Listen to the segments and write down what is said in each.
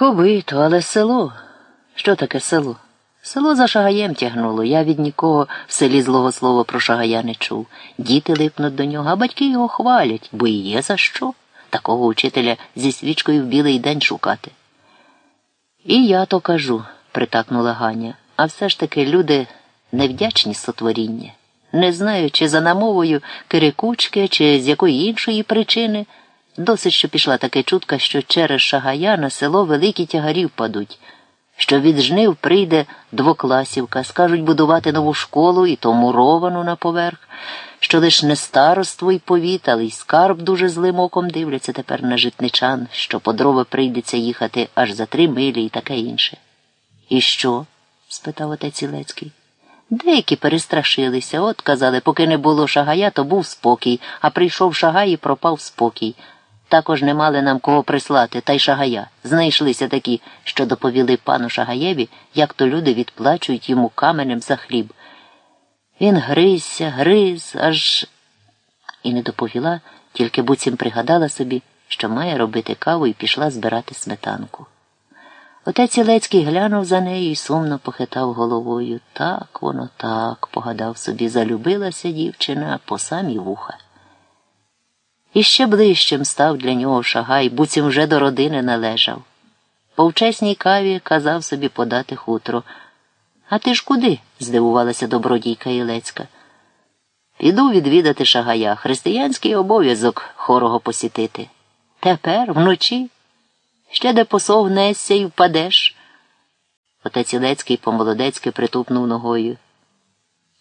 Ковито, але село. Що таке село? Село за шагаєм тягнуло. Я від нікого в селі злого слова про шагая не чув. Діти липнуть до нього, а батьки його хвалять, бо і є за що. Такого учителя зі свічкою в білий день шукати. І я то кажу, притакнула Ганя, а все ж таки люди невдячні сотворіння. Не знаю, чи за намовою кирикучки, чи з якої іншої причини. Досить, що пішла така чутка, що через шагая на село великі тягарі впадуть, що від жнив прийде двокласівка, скажуть будувати нову школу і то на поверх, що лиш не староство й повіт, але й скарб дуже злим оком дивляться тепер на житничан, що по дрова прийдеться їхати аж за три милі і таке інше. І що? спитав отець Ілецький. Деякі перестрашилися, от казали, поки не було шагая, то був спокій, а прийшов шагай і пропав спокій. Також не мали нам кого прислати, та й шагая. Знайшлися такі, що доповіли пану Шагаєві, як то люди відплачують йому каменем за хліб. Він гризся, гриз, аж і не доповіла, тільки буцім пригадала собі, що має робити каву і пішла збирати сметанку. Отець Ілецький глянув за нею і сумно похитав головою. Так воно так, погадав собі, залюбилася дівчина по самі вуха. І ще ближчим став для нього шагай, буцім вже до родини належав. По вчесній каві казав собі подати хутро. А ти ж куди? здивувалася добродійка Ілецька. Піду відвідати шагая, християнський обов'язок хорого посітити. Тепер, вночі, ще де посовнешся і впадеш. Отець Ілецький по-молодецьки притупнув ногою.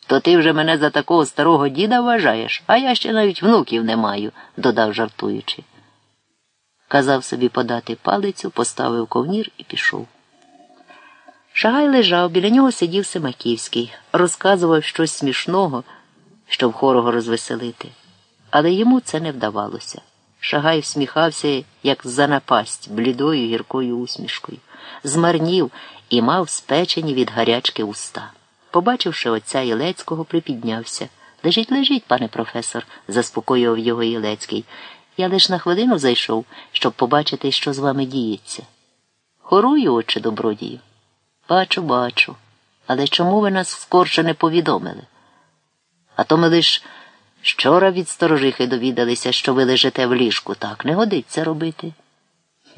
То ти вже мене за такого старого діда вважаєш, а я ще навіть внуків не маю, додав жартуючи. Казав собі подати палицю, поставив ковнір і пішов. Шагай лежав, біля нього сидів Семаківський, розказував щось смішного, щоб хорого розвеселити. Але йому це не вдавалося. Шагай всміхався, як за напасть, блідою гіркою усмішкою, змарнів і мав спечені від гарячки уста. Побачивши отця Ілецького, припіднявся. Лежіть, лежіть, пане професор, заспокоював його Ілецький. Я лиш на хвилину зайшов, щоб побачити, що з вами діється. Хорую, отче добродію. Бачу, бачу. Але чому ви нас скорше не повідомили? А то ми лиш вчора від сторожихи довідалися, що ви лежите в ліжку, так не годиться робити.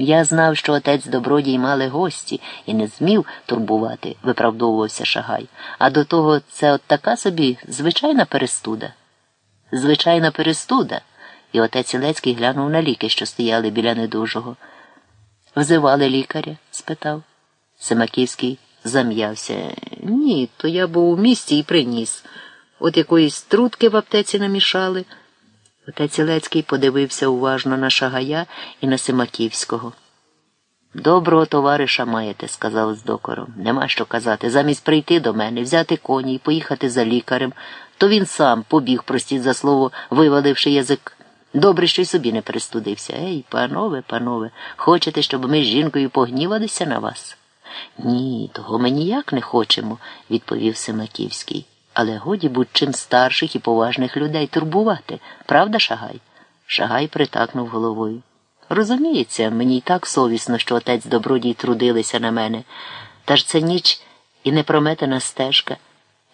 Я знав, що отець добродій мали гості і не змів турбувати, виправдовувався Шагай. А до того це от така собі звичайна перестуда. Звичайна перестуда. І отець Ілецький глянув на ліки, що стояли біля недужого. Взивали лікаря? спитав. Семаківський зам'явся. Ні, то я був у місті і приніс. От якоїсь трутки в аптеці намішали. Отець Ілецький подивився уважно на Шагая і на Семаківського. Доброго товариша маєте, сказав з докором. Нема що казати. Замість прийти до мене, взяти коні і поїхати за лікарем, то він сам побіг, простіть за слово, виваливши язик. Добре, що й собі не перестудився. Ей, панове, панове, хочете, щоб ми з жінкою погнівалися на вас? Ні, того ми ніяк не хочемо, відповів Семаківський. Але годі будь чим старших і поважних людей турбувати, правда, Шагай? Шагай притакнув головою. Розуміється, мені й так совісно, що отець добродій трудилися на мене. Та ж це ніч і непрометена стежка.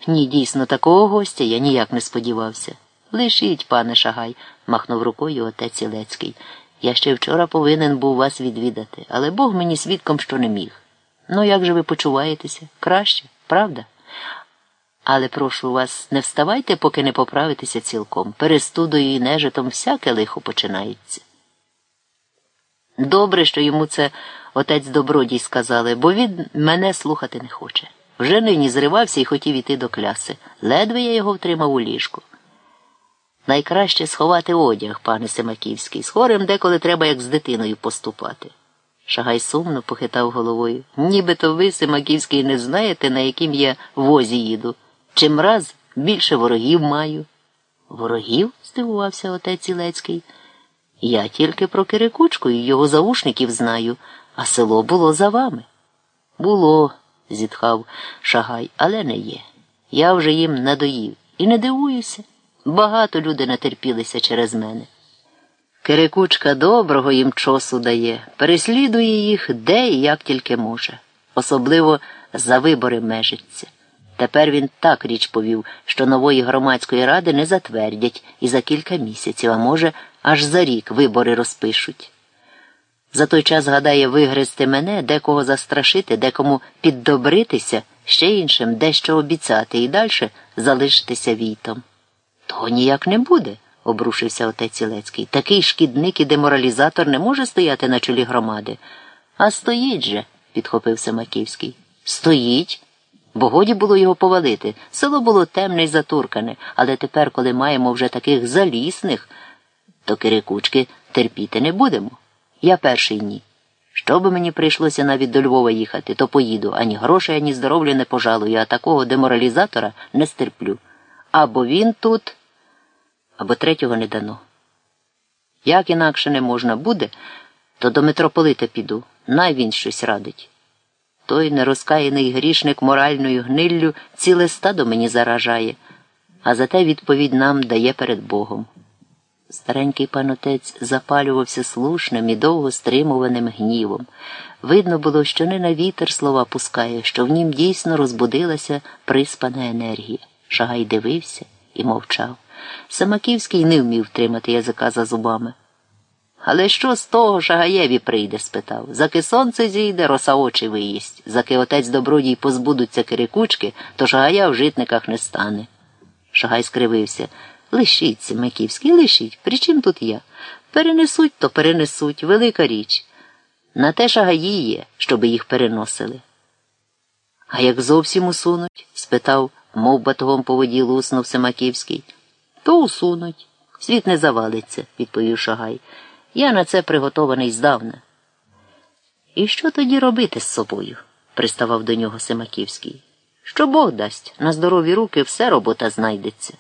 Ні, дійсно, такого гостя я ніяк не сподівався. Лишіть, пане Шагай, махнув рукою отець Ілецький. Я ще вчора повинен був вас відвідати, але Бог мені свідком, що не міг. Ну, як же ви почуваєтеся? Краще, правда? Але прошу вас, не вставайте, поки не поправитеся цілком. Перестудою і нежитом всяке лихо починається. Добре, що йому це отець добродій сказали, бо він мене слухати не хоче. Вже нині зривався і хотів іти до кляси. Ледве я його втримав у ліжку. Найкраще сховати одяг, пане Семаківський. З хорем деколи треба як з дитиною поступати. Шагай сумно похитав головою. Нібито ви, Семаківський, не знаєте, на яким я возі їду. Чим раз більше ворогів маю. Ворогів? здивувався отець Ілецький. Я тільки про Кирикучку і його заушників знаю, а село було за вами. Було, зітхав Шагай, але не є. Я вже їм надоїв і не дивуюся. Багато люди натерпілися через мене. Кирикучка доброго їм чосу дає, переслідує їх де і як тільки може, особливо за вибори межиться. Тепер він так річ повів, що нової громадської ради не затвердять і за кілька місяців, а може, аж за рік вибори розпишуть. За той час гадає вигризти мене, декого застрашити, декому піддобритися, ще іншим дещо обіцяти і далі залишитися війтом. Того ніяк не буде, обрушився отець Ілецький. Такий шкідник і деморалізатор не може стояти на чолі громади. А стоїть же, підхопив Семаківський. Стоїть. Бо годі було його повалити. Село було темне й затуркане, але тепер, коли маємо вже таких залісних, то кирикучки терпіти не будемо. Я перший ні. Що би мені прийшлося навіть до Львова їхати, то поїду, ані грошей, ані здоров'я не пожалую, а такого деморалізатора не стерплю. Або він тут, або третього не дано. Як інакше не можна буде, то до митрополита піду, най він щось радить. Той нерозкаяний грішник моральною гниллю ціле стадо мені заражає, а зате відповідь нам дає перед Богом. Старенький панотець запалювався слушним і довго стримуваним гнівом. Видно було, що не на вітер слова пускає, що в нім дійсно розбудилася приспана енергія. Шагай дивився і мовчав. Самаківський не вмів тримати язика за зубами. Але що з того Шагаєві прийде? спитав. Заки сонце зійде, роса очі виїсть. Заки отець добродій позбудуться кирикучки, то Шагая в житниках не стане. Шагай скривився. Лишіть, Семаківський, лишіть. При чим тут я? Перенесуть, то перенесуть. Велика річ. На те шагаї є, щоби їх переносили. А як зовсім усунуть? спитав, мов батогом по воді луснув Семаківський. То усунуть. Світ не завалиться, відповів Шагай. Я на це приготований здавна. І що тоді робити з собою? приставав до нього Семаківський. Що Бог дасть, на здорові руки все робота знайдеться.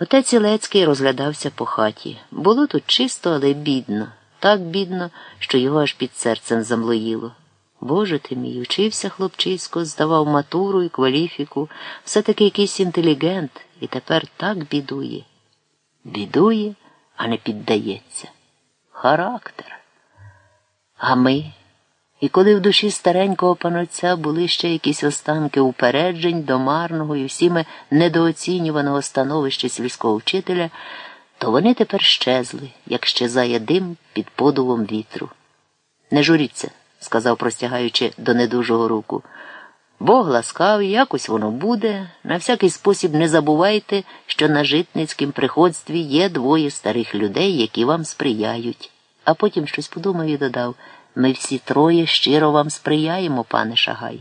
Отець Ілецький розглядався по хаті. Було тут чисто, але бідно, так бідно, що його аж під серцем замлоїло. Боже ти мій, учився хлопчисько, здавав матуру і кваліфіку, все таки якийсь інтелігент, і тепер так бідує. Бідує, а не піддається. Характер. А ми. І коли в душі старенького панотця були ще якісь останки упереджень до марного і всіми недооцінюваного становища сільського вчителя, то вони тепер щезли, як щезає дим під подувом вітру. Не журіться, сказав, простягаючи до недужого руку. Бог ласкав, якось воно буде. На всякий спосіб не забувайте, що на житницькім приходстві є двоє старих людей, які вам сприяють. А потім щось подумав і додав. Ми всі троє щиро вам сприяємо, пане Шагай.